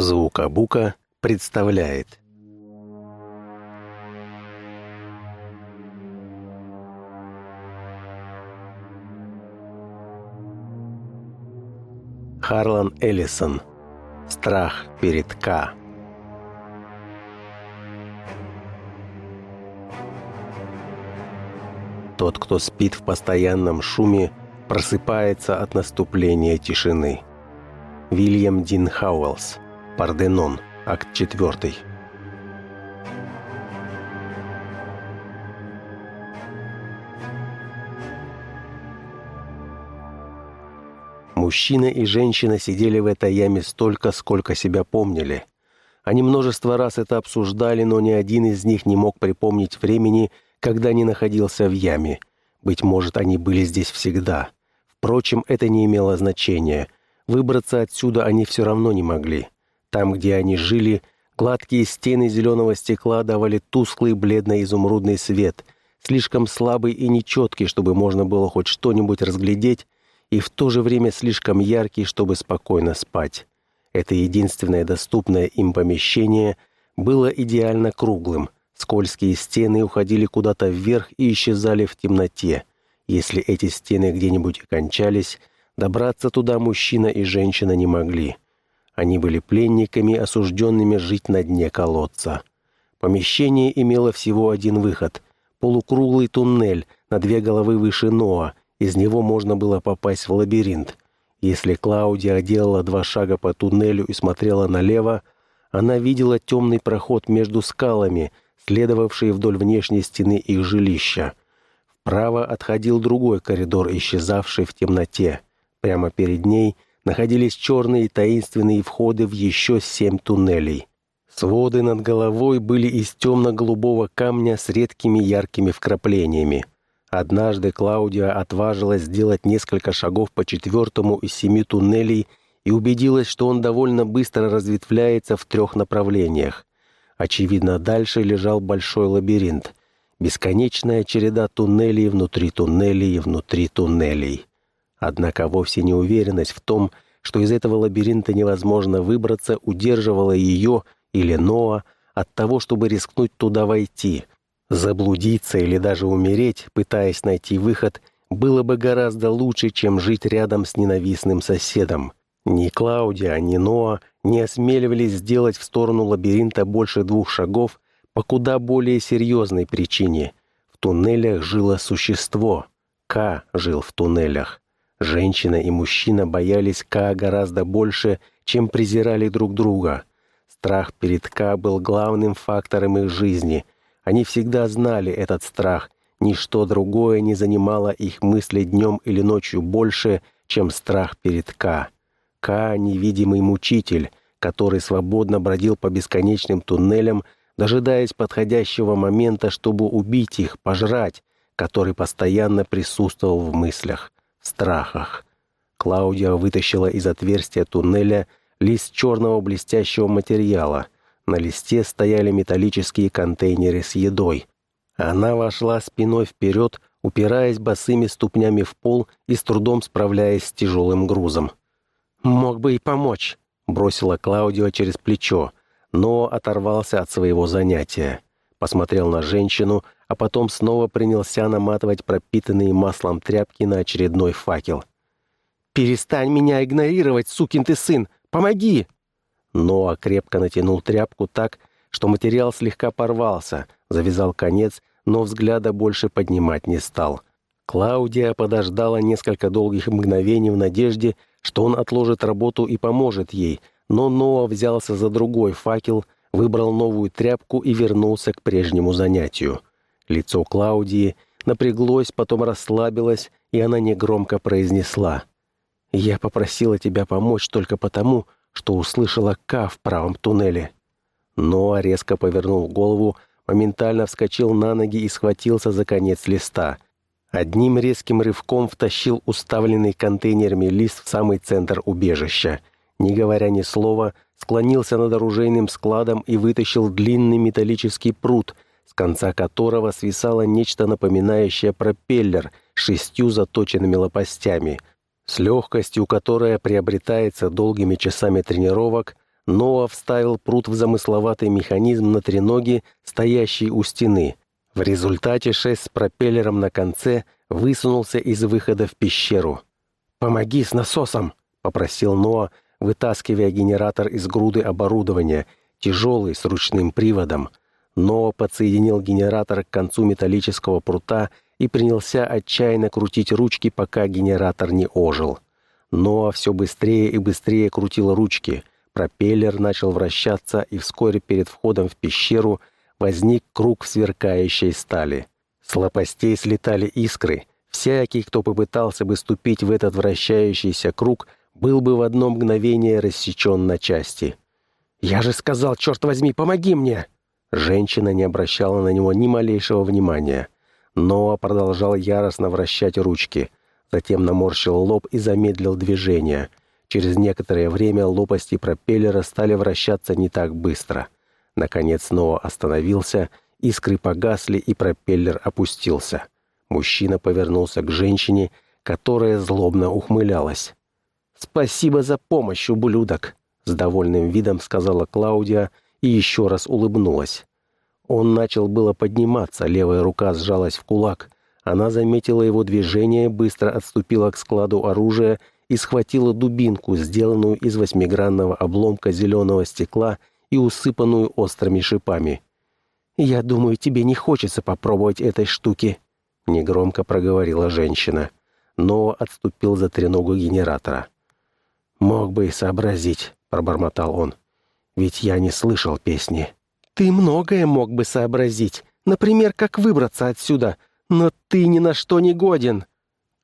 Звукобука представляет Харлан Эллисон Страх перед К Тот, кто спит в постоянном шуме, просыпается от наступления тишины. Вильям Дин Хауэллс. Парденон. Акт 4. Мужчина и женщина сидели в этой яме столько, сколько себя помнили. Они множество раз это обсуждали, но ни один из них не мог припомнить времени, когда не находился в яме. Быть может, они были здесь всегда. Впрочем, это не имело значения. Выбраться отсюда они все равно не могли. Там, где они жили, гладкие стены зеленого стекла давали тусклый бледно-изумрудный свет, слишком слабый и нечеткий, чтобы можно было хоть что-нибудь разглядеть, и в то же время слишком яркий, чтобы спокойно спать. Это единственное доступное им помещение было идеально круглым — Скользкие стены уходили куда-то вверх и исчезали в темноте. Если эти стены где-нибудь кончались, добраться туда мужчина и женщина не могли. Они были пленниками, осужденными жить на дне колодца. Помещение имело всего один выход — полукруглый туннель на две головы выше Ноа. Из него можно было попасть в лабиринт. Если Клаудия делала два шага по туннелю и смотрела налево, она видела темный проход между скалами — следовавшие вдоль внешней стены их жилища. Вправо отходил другой коридор, исчезавший в темноте. Прямо перед ней находились черные таинственные входы в еще семь туннелей. Своды над головой были из темно-голубого камня с редкими яркими вкраплениями. Однажды Клаудия отважилась сделать несколько шагов по четвертому из семи туннелей и убедилась, что он довольно быстро разветвляется в трех направлениях. Очевидно, дальше лежал большой лабиринт. Бесконечная череда туннелей внутри туннелей внутри туннелей. Однако вовсе не уверенность в том, что из этого лабиринта невозможно выбраться, удерживала ее или Ноа от того, чтобы рискнуть туда войти. Заблудиться или даже умереть, пытаясь найти выход, было бы гораздо лучше, чем жить рядом с ненавистным соседом. Ни Клаудия, ни Ноа не осмеливались сделать в сторону лабиринта больше двух шагов по куда более серьезной причине. В туннелях жило существо. К жил в туннелях. Женщина и мужчина боялись К гораздо больше, чем презирали друг друга. Страх перед К был главным фактором их жизни. Они всегда знали этот страх. Ничто другое не занимало их мысли днем или ночью больше, чем страх перед К. Ка — невидимый мучитель, который свободно бродил по бесконечным туннелям, дожидаясь подходящего момента, чтобы убить их, пожрать, который постоянно присутствовал в мыслях, в страхах. Клаудия вытащила из отверстия туннеля лист черного блестящего материала. На листе стояли металлические контейнеры с едой. Она вошла спиной вперед, упираясь босыми ступнями в пол и с трудом справляясь с тяжелым грузом. «Мог бы и помочь», — бросила Клаудио через плечо, но оторвался от своего занятия. Посмотрел на женщину, а потом снова принялся наматывать пропитанные маслом тряпки на очередной факел. «Перестань меня игнорировать, сукин ты сын! Помоги!» Ноа крепко натянул тряпку так, что материал слегка порвался, завязал конец, но взгляда больше поднимать не стал. Клаудия подождала несколько долгих мгновений в надежде, что он отложит работу и поможет ей, но Ноа взялся за другой факел, выбрал новую тряпку и вернулся к прежнему занятию. Лицо Клаудии напряглось, потом расслабилось, и она негромко произнесла. «Я попросила тебя помочь только потому, что услышала К в правом туннеле». Ноа резко повернул голову, моментально вскочил на ноги и схватился за конец листа — Одним резким рывком втащил уставленный контейнерами лист в самый центр убежища. Не говоря ни слова, склонился над оружейным складом и вытащил длинный металлический пруд, с конца которого свисало нечто напоминающее пропеллер с шестью заточенными лопастями. С легкостью, которая приобретается долгими часами тренировок, Ноа вставил прут в замысловатый механизм на треноге, стоящий у стены. В результате шест с пропеллером на конце высунулся из выхода в пещеру. «Помоги с насосом!» — попросил Ноа, вытаскивая генератор из груды оборудования, тяжелый, с ручным приводом. Ноа подсоединил генератор к концу металлического прута и принялся отчаянно крутить ручки, пока генератор не ожил. Ноа все быстрее и быстрее крутил ручки. Пропеллер начал вращаться, и вскоре перед входом в пещеру возник круг сверкающей стали. С лопастей слетали искры. Всякий, кто попытался бы ступить в этот вращающийся круг, был бы в одно мгновение рассечен на части. «Я же сказал, черт возьми, помоги мне!» Женщина не обращала на него ни малейшего внимания. Ноа продолжал яростно вращать ручки. Затем наморщил лоб и замедлил движение. Через некоторое время лопасти пропеллера стали вращаться не так быстро. Наконец Ноа остановился, искры погасли и пропеллер опустился. Мужчина повернулся к женщине, которая злобно ухмылялась. «Спасибо за помощь, ублюдок!» С довольным видом сказала Клаудия и еще раз улыбнулась. Он начал было подниматься, левая рука сжалась в кулак. Она заметила его движение, быстро отступила к складу оружия и схватила дубинку, сделанную из восьмигранного обломка зеленого стекла и усыпанную острыми шипами. «Я думаю, тебе не хочется попробовать этой штуки», — негромко проговорила женщина. Но отступил за треногу генератора. «Мог бы и сообразить», — пробормотал он. «Ведь я не слышал песни». «Ты многое мог бы сообразить. Например, как выбраться отсюда. Но ты ни на что не годен».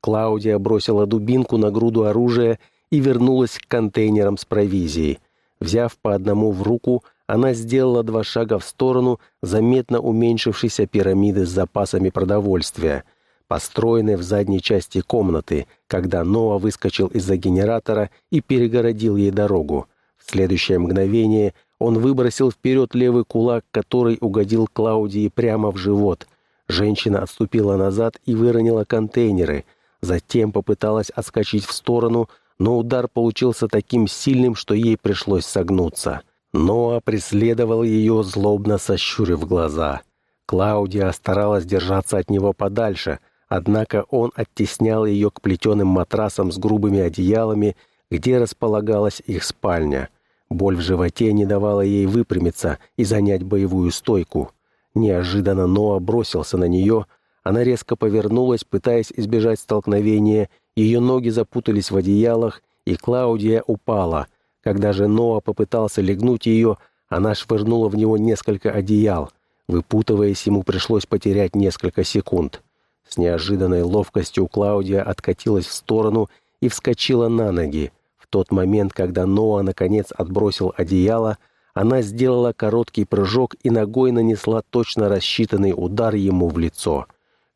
Клаудия бросила дубинку на груду оружия и вернулась к контейнерам с провизией. Взяв по одному в руку, она сделала два шага в сторону заметно уменьшившейся пирамиды с запасами продовольствия, построенной в задней части комнаты, когда Ноа выскочил из-за генератора и перегородил ей дорогу. В следующее мгновение он выбросил вперед левый кулак, который угодил Клаудии прямо в живот. Женщина отступила назад и выронила контейнеры — Затем попыталась отскочить в сторону, но удар получился таким сильным, что ей пришлось согнуться. Ноа преследовал ее, злобно сощурив глаза. Клаудия старалась держаться от него подальше, однако он оттеснял ее к плетеным матрасам с грубыми одеялами, где располагалась их спальня. Боль в животе не давала ей выпрямиться и занять боевую стойку. Неожиданно Ноа бросился на нее, она резко повернулась, пытаясь избежать столкновения, ее ноги запутались в одеялах, и Клаудия упала. Когда же Ноа попытался легнуть ее, она швырнула в него несколько одеял. Выпутываясь, ему пришлось потерять несколько секунд. С неожиданной ловкостью Клаудия откатилась в сторону и вскочила на ноги. В тот момент, когда Ноа наконец отбросил одеяло, она сделала короткий прыжок и ногой нанесла точно рассчитанный удар ему в лицо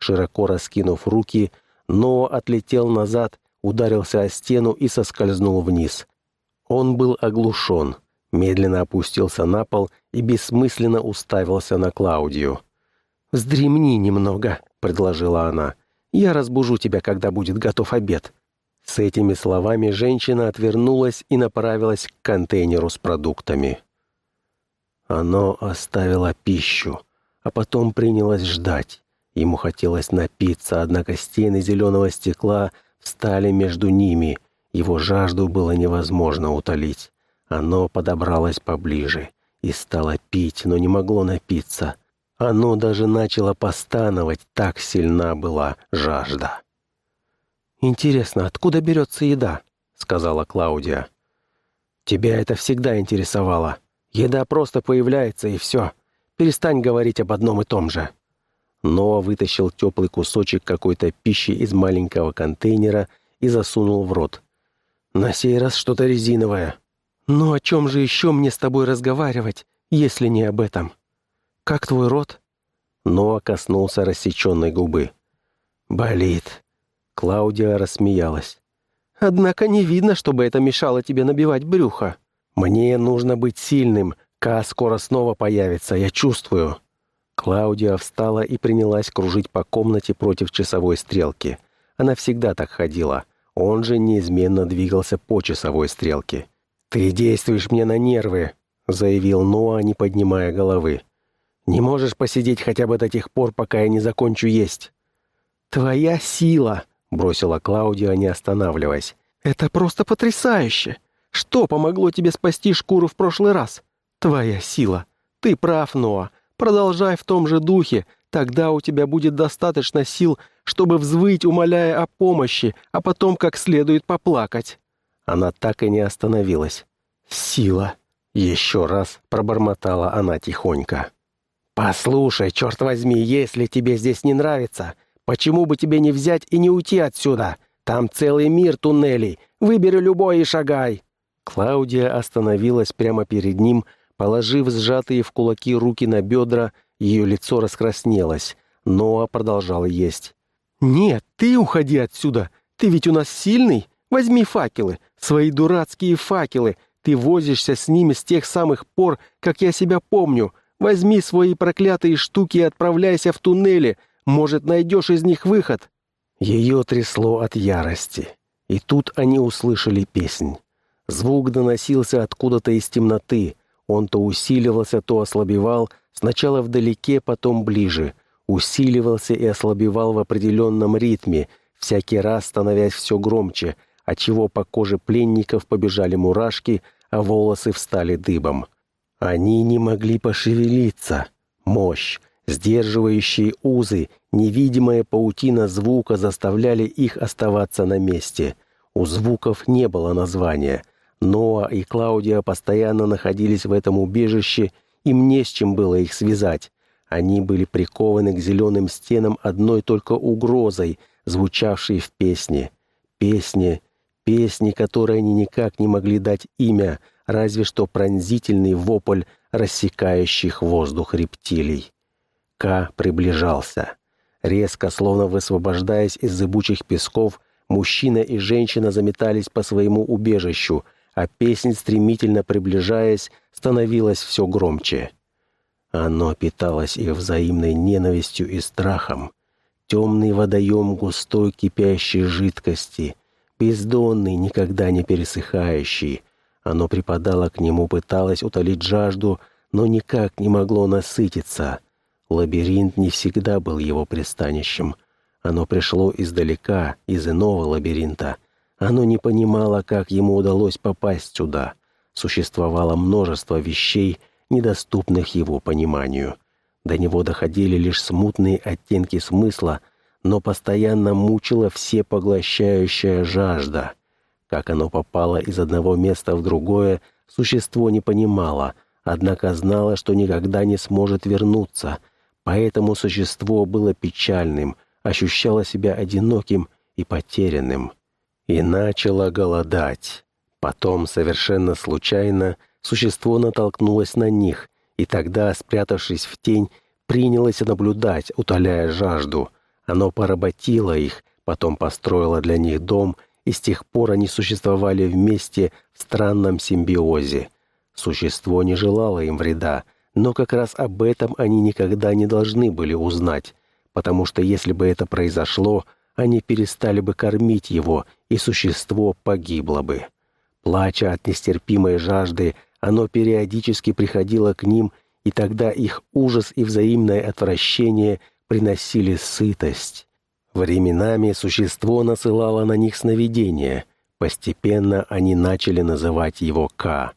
широко раскинув руки, но отлетел назад, ударился о стену и соскользнул вниз. Он был оглушен, медленно опустился на пол и бессмысленно уставился на Клаудию. «Вздремни немного», — предложила она. «Я разбужу тебя, когда будет готов обед». С этими словами женщина отвернулась и направилась к контейнеру с продуктами. Оно оставило пищу, а потом принялось ждать. Ему хотелось напиться, однако стены зеленого стекла встали между ними. Его жажду было невозможно утолить. Оно подобралось поближе и стало пить, но не могло напиться. Оно даже начало постановать, так сильна была жажда. «Интересно, откуда берется еда?» — сказала Клаудия. «Тебя это всегда интересовало. Еда просто появляется, и все. Перестань говорить об одном и том же». Ноа вытащил теплый кусочек какой-то пищи из маленького контейнера и засунул в рот. «На сей раз что-то резиновое». «Ну о чем же еще мне с тобой разговаривать, если не об этом? Как твой рот?» Ноа коснулся рассеченной губы. «Болит». Клаудия рассмеялась. «Однако не видно, чтобы это мешало тебе набивать брюхо. Мне нужно быть сильным. Ка скоро снова появится, я чувствую». Клаудия встала и принялась кружить по комнате против часовой стрелки. Она всегда так ходила. Он же неизменно двигался по часовой стрелке. «Ты действуешь мне на нервы», — заявил Ноа, не поднимая головы. «Не можешь посидеть хотя бы до тех пор, пока я не закончу есть». «Твоя сила», — бросила Клаудия, не останавливаясь. «Это просто потрясающе! Что помогло тебе спасти шкуру в прошлый раз? Твоя сила. Ты прав, Ноа. Продолжай в том же духе, тогда у тебя будет достаточно сил, чтобы взвыть, умоляя о помощи, а потом как следует поплакать». Она так и не остановилась. «Сила!» — еще раз пробормотала она тихонько. «Послушай, черт возьми, если тебе здесь не нравится, почему бы тебе не взять и не уйти отсюда? Там целый мир туннелей. Выбери любой и шагай!» Клаудия остановилась прямо перед ним, положив сжатые в кулаки руки на бедра, ее лицо раскраснелось. Ноа продолжал есть. «Нет, ты уходи отсюда. Ты ведь у нас сильный. Возьми факелы, свои дурацкие факелы. Ты возишься с ними с тех самых пор, как я себя помню. Возьми свои проклятые штуки и отправляйся в туннели. Может, найдешь из них выход». Ее трясло от ярости. И тут они услышали песнь. Звук доносился откуда-то из темноты. Он то усиливался, то ослабевал, сначала вдалеке, потом ближе. Усиливался и ослабевал в определенном ритме, всякий раз становясь все громче, отчего по коже пленников побежали мурашки, а волосы встали дыбом. Они не могли пошевелиться. Мощь, сдерживающие узы, невидимая паутина звука заставляли их оставаться на месте. У звуков не было названия. Ноа и Клаудия постоянно находились в этом убежище, им не с чем было их связать. Они были прикованы к зеленым стенам одной только угрозой, звучавшей в песне. Песне, песни, которой они никак не могли дать имя, разве что пронзительный вопль рассекающих воздух рептилий. К приближался. Резко, словно высвобождаясь из зыбучих песков, мужчина и женщина заметались по своему убежищу — а песнь, стремительно приближаясь, становилась все громче. Оно питалось их взаимной ненавистью и страхом. Темный водоем густой кипящей жидкости, бездонный, никогда не пересыхающий. Оно припадало к нему, пыталось утолить жажду, но никак не могло насытиться. Лабиринт не всегда был его пристанищем. Оно пришло издалека, из иного лабиринта — оно не понимало, как ему удалось попасть сюда. Существовало множество вещей, недоступных его пониманию. До него доходили лишь смутные оттенки смысла, но постоянно мучила всепоглощающая жажда. Как оно попало из одного места в другое, существо не понимало, однако знало, что никогда не сможет вернуться. Поэтому существо было печальным, ощущало себя одиноким и потерянным и начало голодать. Потом, совершенно случайно, существо натолкнулось на них, и тогда, спрятавшись в тень, принялось наблюдать, утоляя жажду. Оно поработило их, потом построило для них дом, и с тех пор они существовали вместе в странном симбиозе. Существо не желало им вреда, но как раз об этом они никогда не должны были узнать, потому что если бы это произошло, они перестали бы кормить его, и существо погибло бы. Плача от нестерпимой жажды, оно периодически приходило к ним, и тогда их ужас и взаимное отвращение приносили сытость. Временами существо насылало на них сновидения. Постепенно они начали называть его К.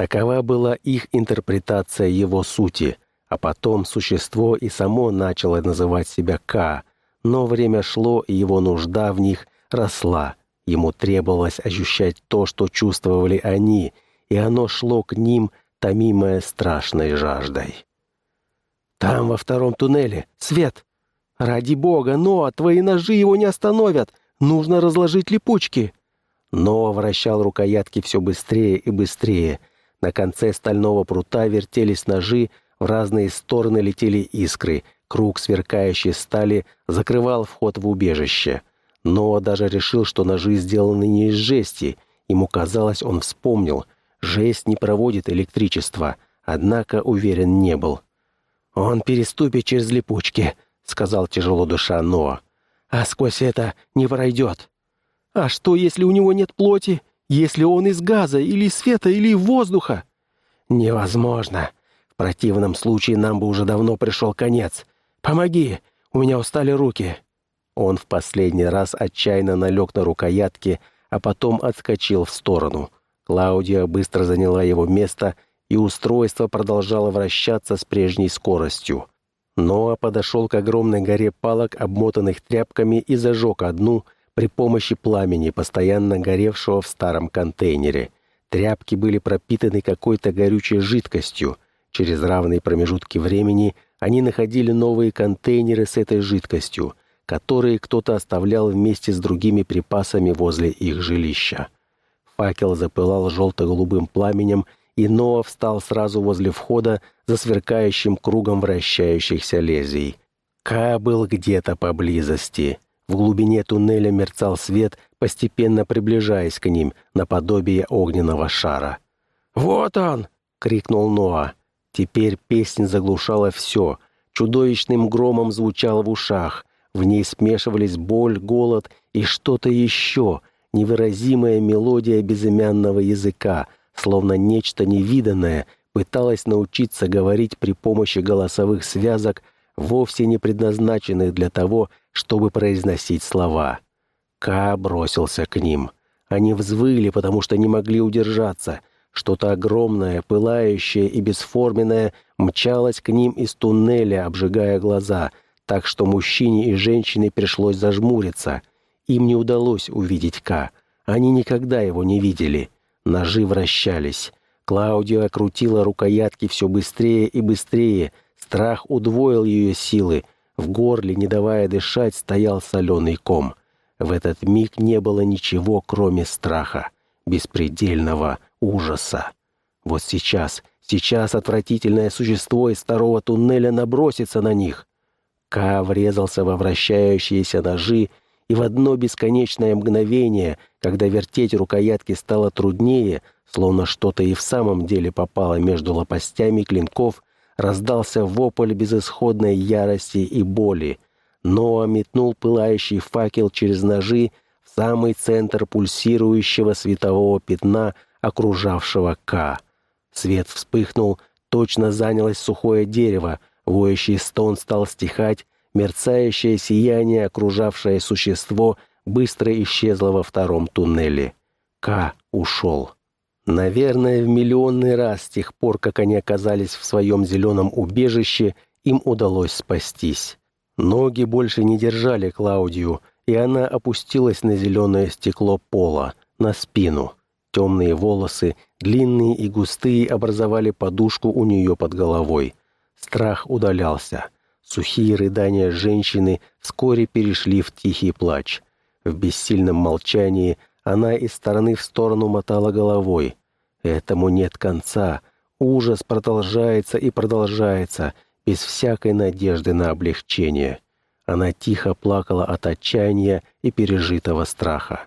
Такова была их интерпретация его сути, а потом существо и само начало называть себя К, но время шло, и его нужда в них росла. Ему требовалось ощущать то, что чувствовали они, и оно шло к ним, томимое страшной жаждой. «Там, во втором туннеле, свет! Ради бога, Ноа, твои ножи его не остановят! Нужно разложить липучки!» Ноа вращал рукоятки все быстрее и быстрее. На конце стального прута вертелись ножи, в разные стороны летели искры — Круг сверкающей стали закрывал вход в убежище. Но даже решил, что ножи сделаны не из жести. Ему казалось, он вспомнил. Жесть не проводит электричество, однако уверен не был. «Он переступит через липучки», — сказал тяжело душа Ноа. «А сквозь это не пройдет». «А что, если у него нет плоти? Если он из газа, или света, или воздуха?» «Невозможно. В противном случае нам бы уже давно пришел конец. Помоги, у меня устали руки». Он в последний раз отчаянно налег на рукоятки, а потом отскочил в сторону. Клаудия быстро заняла его место, и устройство продолжало вращаться с прежней скоростью. Ноа подошел к огромной горе палок, обмотанных тряпками, и зажег одну при помощи пламени, постоянно горевшего в старом контейнере. Тряпки были пропитаны какой-то горючей жидкостью. Через равные промежутки времени они находили новые контейнеры с этой жидкостью, которые кто-то оставлял вместе с другими припасами возле их жилища. Факел запылал желто-голубым пламенем, и Ноа встал сразу возле входа за сверкающим кругом вращающихся лезвий. Ка был где-то поблизости. В глубине туннеля мерцал свет, постепенно приближаясь к ним, наподобие огненного шара. «Вот он!» — крикнул Ноа. Теперь песня заглушала все. Чудовищным громом звучал в ушах. В ней смешивались боль, голод и что-то еще, невыразимая мелодия безымянного языка, словно нечто невиданное, пыталась научиться говорить при помощи голосовых связок, вовсе не предназначенных для того, чтобы произносить слова. Ка бросился к ним. Они взвыли, потому что не могли удержаться. Что-то огромное, пылающее и бесформенное мчалось к ним из туннеля, обжигая глаза, так что мужчине и женщине пришлось зажмуриться. Им не удалось увидеть Ка. Они никогда его не видели. Ножи вращались. Клаудио крутила рукоятки все быстрее и быстрее. Страх удвоил ее силы. В горле, не давая дышать, стоял соленый ком. В этот миг не было ничего, кроме страха, беспредельного ужаса. Вот сейчас, сейчас отвратительное существо из второго туннеля набросится на них. Ка врезался во вращающиеся ножи, и в одно бесконечное мгновение, когда вертеть рукоятки стало труднее, словно что-то и в самом деле попало между лопастями клинков, раздался вопль безысходной ярости и боли. Ноа метнул пылающий факел через ножи в самый центр пульсирующего светового пятна, окружавшего К. Свет вспыхнул, точно занялось сухое дерево, воющий стон стал стихать, Мерцающее сияние, окружавшее существо, быстро исчезло во втором туннеле. К ушел. Наверное, в миллионный раз с тех пор, как они оказались в своем зеленом убежище, им удалось спастись. Ноги больше не держали Клаудию, и она опустилась на зеленое стекло пола, на спину. Темные волосы, длинные и густые, образовали подушку у нее под головой. Страх удалялся. Сухие рыдания женщины вскоре перешли в тихий плач. В бессильном молчании она из стороны в сторону мотала головой. Этому нет конца. Ужас продолжается и продолжается, без всякой надежды на облегчение. Она тихо плакала от отчаяния и пережитого страха.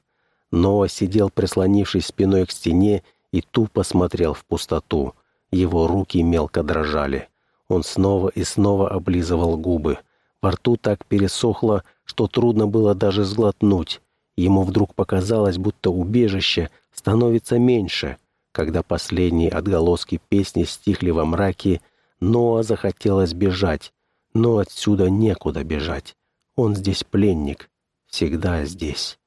Ноа сидел, прислонившись спиной к стене, и тупо смотрел в пустоту. Его руки мелко дрожали. Он снова и снова облизывал губы. Во рту так пересохло, что трудно было даже сглотнуть. Ему вдруг показалось, будто убежище становится меньше. Когда последние отголоски песни стихли во мраке, Ноа захотелось бежать. Но отсюда некуда бежать. Он здесь пленник. Всегда здесь.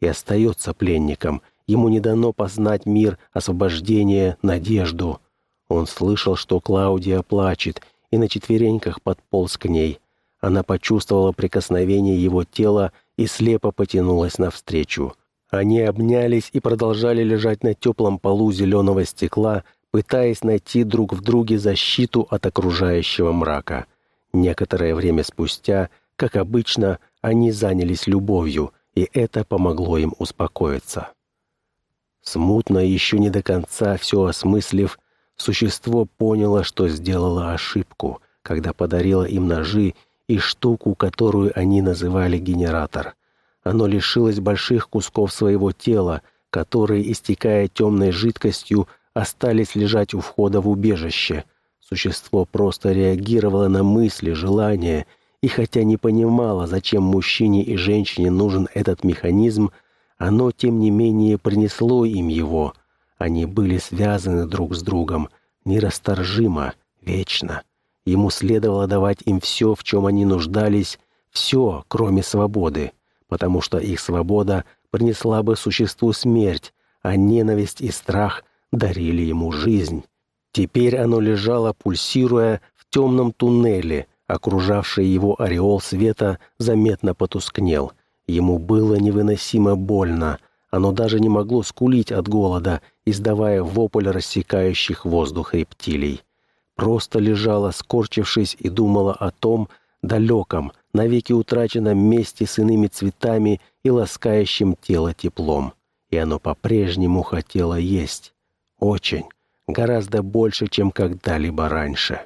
И остается пленником. Ему не дано познать мир, освобождение, надежду. Он слышал, что Клаудия плачет, и на четвереньках подполз к ней. Она почувствовала прикосновение его тела и слепо потянулась навстречу. Они обнялись и продолжали лежать на теплом полу зеленого стекла, пытаясь найти друг в друге защиту от окружающего мрака. Некоторое время спустя, как обычно, они занялись любовью, и это помогло им успокоиться. Смутно, еще не до конца все осмыслив, Существо поняло, что сделало ошибку, когда подарило им ножи и штуку, которую они называли генератор. Оно лишилось больших кусков своего тела, которые, истекая темной жидкостью, остались лежать у входа в убежище. Существо просто реагировало на мысли, желания, и хотя не понимало, зачем мужчине и женщине нужен этот механизм, Оно, тем не менее, принесло им его. Они были связаны друг с другом, нерасторжимо, вечно. Ему следовало давать им все, в чем они нуждались, все, кроме свободы, потому что их свобода принесла бы существу смерть, а ненависть и страх дарили ему жизнь. Теперь оно лежало, пульсируя в темном туннеле, окружавший его ореол света заметно потускнел. Ему было невыносимо больно, оно даже не могло скулить от голода, издавая вопль рассекающих воздух рептилий. Просто лежала, скорчившись, и думала о том далеком, навеки утраченном месте с иными цветами и ласкающим тело теплом. И оно по-прежнему хотело есть. Очень, гораздо больше, чем когда-либо раньше.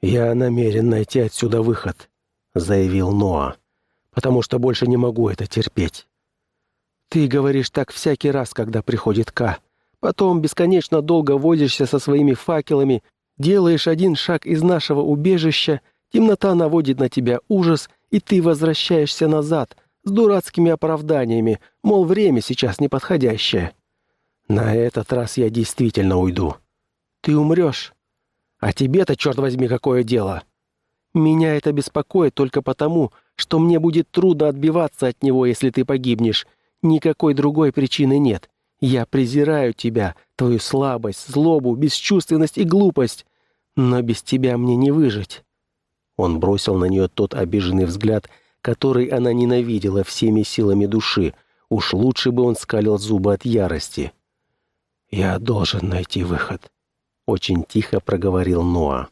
«Я намерен найти отсюда выход», — заявил Ноа, «потому что больше не могу это терпеть. Ты говоришь так всякий раз, когда приходит К. Потом бесконечно долго возишься со своими факелами, делаешь один шаг из нашего убежища, темнота наводит на тебя ужас, и ты возвращаешься назад с дурацкими оправданиями, мол, время сейчас неподходящее. На этот раз я действительно уйду. Ты умрешь. А тебе-то, черт возьми, какое дело? Меня это беспокоит только потому, что мне будет трудно отбиваться от него, если ты погибнешь, Никакой другой причины нет. Я презираю тебя, твою слабость, злобу, бесчувственность и глупость. Но без тебя мне не выжить». Он бросил на нее тот обиженный взгляд, который она ненавидела всеми силами души. Уж лучше бы он скалил зубы от ярости. «Я должен найти выход», — очень тихо проговорил Ноа.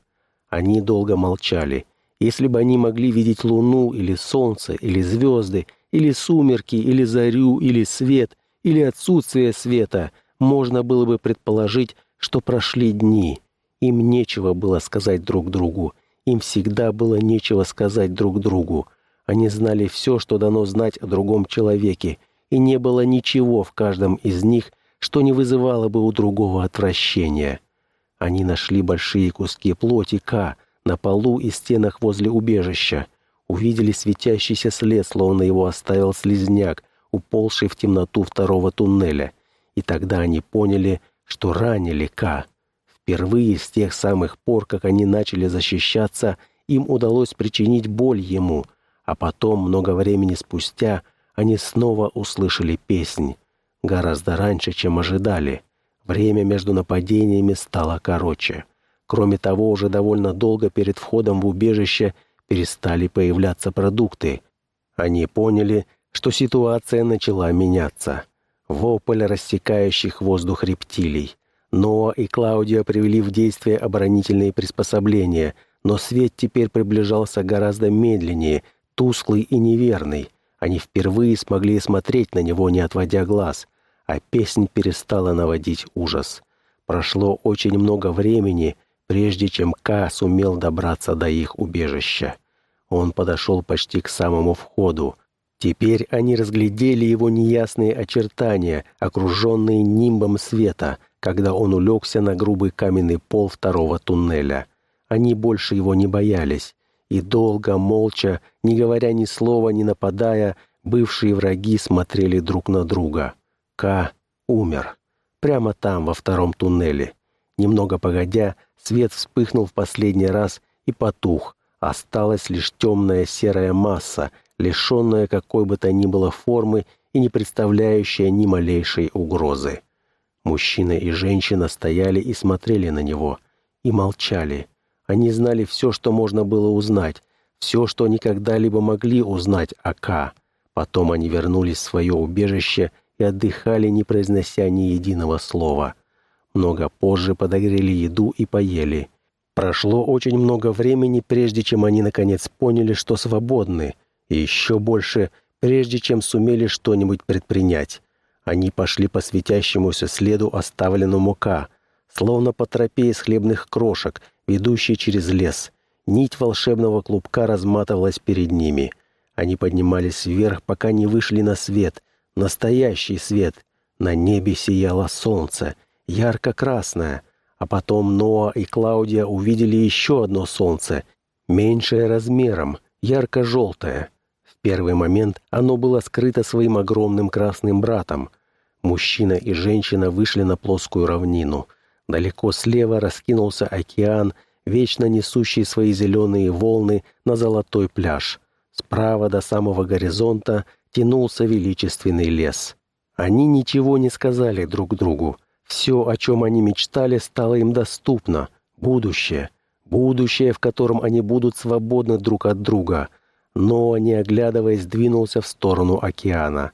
Они долго молчали. Если бы они могли видеть луну или солнце или звезды, или сумерки, или зарю, или свет, или отсутствие света, можно было бы предположить, что прошли дни. Им нечего было сказать друг другу. Им всегда было нечего сказать друг другу. Они знали все, что дано знать о другом человеке, и не было ничего в каждом из них, что не вызывало бы у другого отвращения. Они нашли большие куски плоти К на полу и стенах возле убежища увидели светящийся след, словно его оставил слизняк, уползший в темноту второго туннеля. И тогда они поняли, что ранили К. Впервые с тех самых пор, как они начали защищаться, им удалось причинить боль ему, а потом, много времени спустя, они снова услышали песнь. Гораздо раньше, чем ожидали. Время между нападениями стало короче. Кроме того, уже довольно долго перед входом в убежище перестали появляться продукты. Они поняли, что ситуация начала меняться. Вопль рассекающих воздух рептилий. Ноа и Клаудио привели в действие оборонительные приспособления, но свет теперь приближался гораздо медленнее, тусклый и неверный. Они впервые смогли смотреть на него, не отводя глаз, а песнь перестала наводить ужас. Прошло очень много времени, прежде чем Ка сумел добраться до их убежища. Он подошел почти к самому входу. Теперь они разглядели его неясные очертания, окруженные нимбом света, когда он улегся на грубый каменный пол второго туннеля. Они больше его не боялись. И долго, молча, не говоря ни слова, не нападая, бывшие враги смотрели друг на друга. К умер. Прямо там, во втором туннеле. Немного погодя, Свет вспыхнул в последний раз и потух. Осталась лишь темная серая масса, лишенная какой бы то ни было формы и не представляющая ни малейшей угрозы. Мужчина и женщина стояли и смотрели на него, и молчали. Они знали все, что можно было узнать, все, что они когда-либо могли узнать о К. Потом они вернулись в свое убежище и отдыхали, не произнося ни единого слова — много позже подогрели еду и поели. Прошло очень много времени, прежде чем они наконец поняли, что свободны, и еще больше, прежде чем сумели что-нибудь предпринять. Они пошли по светящемуся следу, оставленному Ка, словно по тропе из хлебных крошек, ведущей через лес. Нить волшебного клубка разматывалась перед ними. Они поднимались вверх, пока не вышли на свет. Настоящий свет. На небе сияло солнце — ярко-красное, а потом Ноа и Клаудия увидели еще одно солнце, меньшее размером, ярко-желтое. Первый момент оно было скрыто своим огромным красным братом. Мужчина и женщина вышли на плоскую равнину. Далеко слева раскинулся океан, вечно несущий свои зеленые волны на золотой пляж. Справа до самого горизонта тянулся величественный лес. Они ничего не сказали друг другу. Все, о чем они мечтали, стало им доступно. Будущее. Будущее, в котором они будут свободны друг от друга. Но, не оглядываясь, двинулся в сторону океана.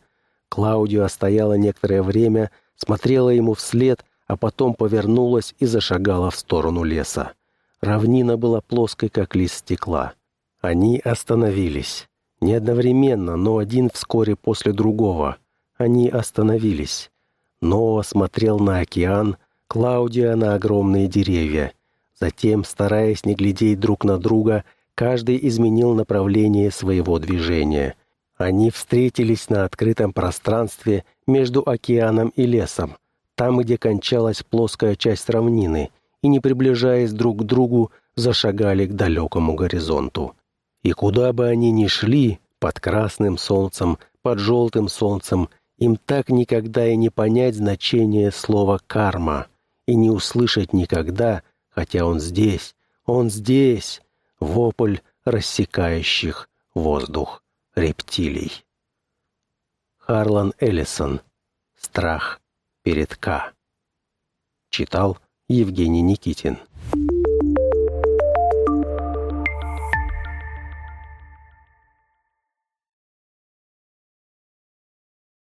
Клаудио стояла некоторое время, смотрела ему вслед, а потом повернулась и зашагала в сторону леса. Равнина была плоской, как лист стекла. Они остановились. Не одновременно, но один вскоре после другого. Они остановились. Ноа смотрел на океан, Клаудия на огромные деревья. Затем, стараясь не глядеть друг на друга, каждый изменил направление своего движения. Они встретились на открытом пространстве между океаном и лесом, там, где кончалась плоская часть равнины, и, не приближаясь друг к другу, зашагали к далекому горизонту. И куда бы они ни шли, под красным солнцем, под желтым солнцем, им так никогда и не понять значение слова «карма» и не услышать никогда, хотя он здесь, он здесь, вопль рассекающих воздух рептилий. Харлан Эллисон. Страх перед К. Читал Евгений Никитин.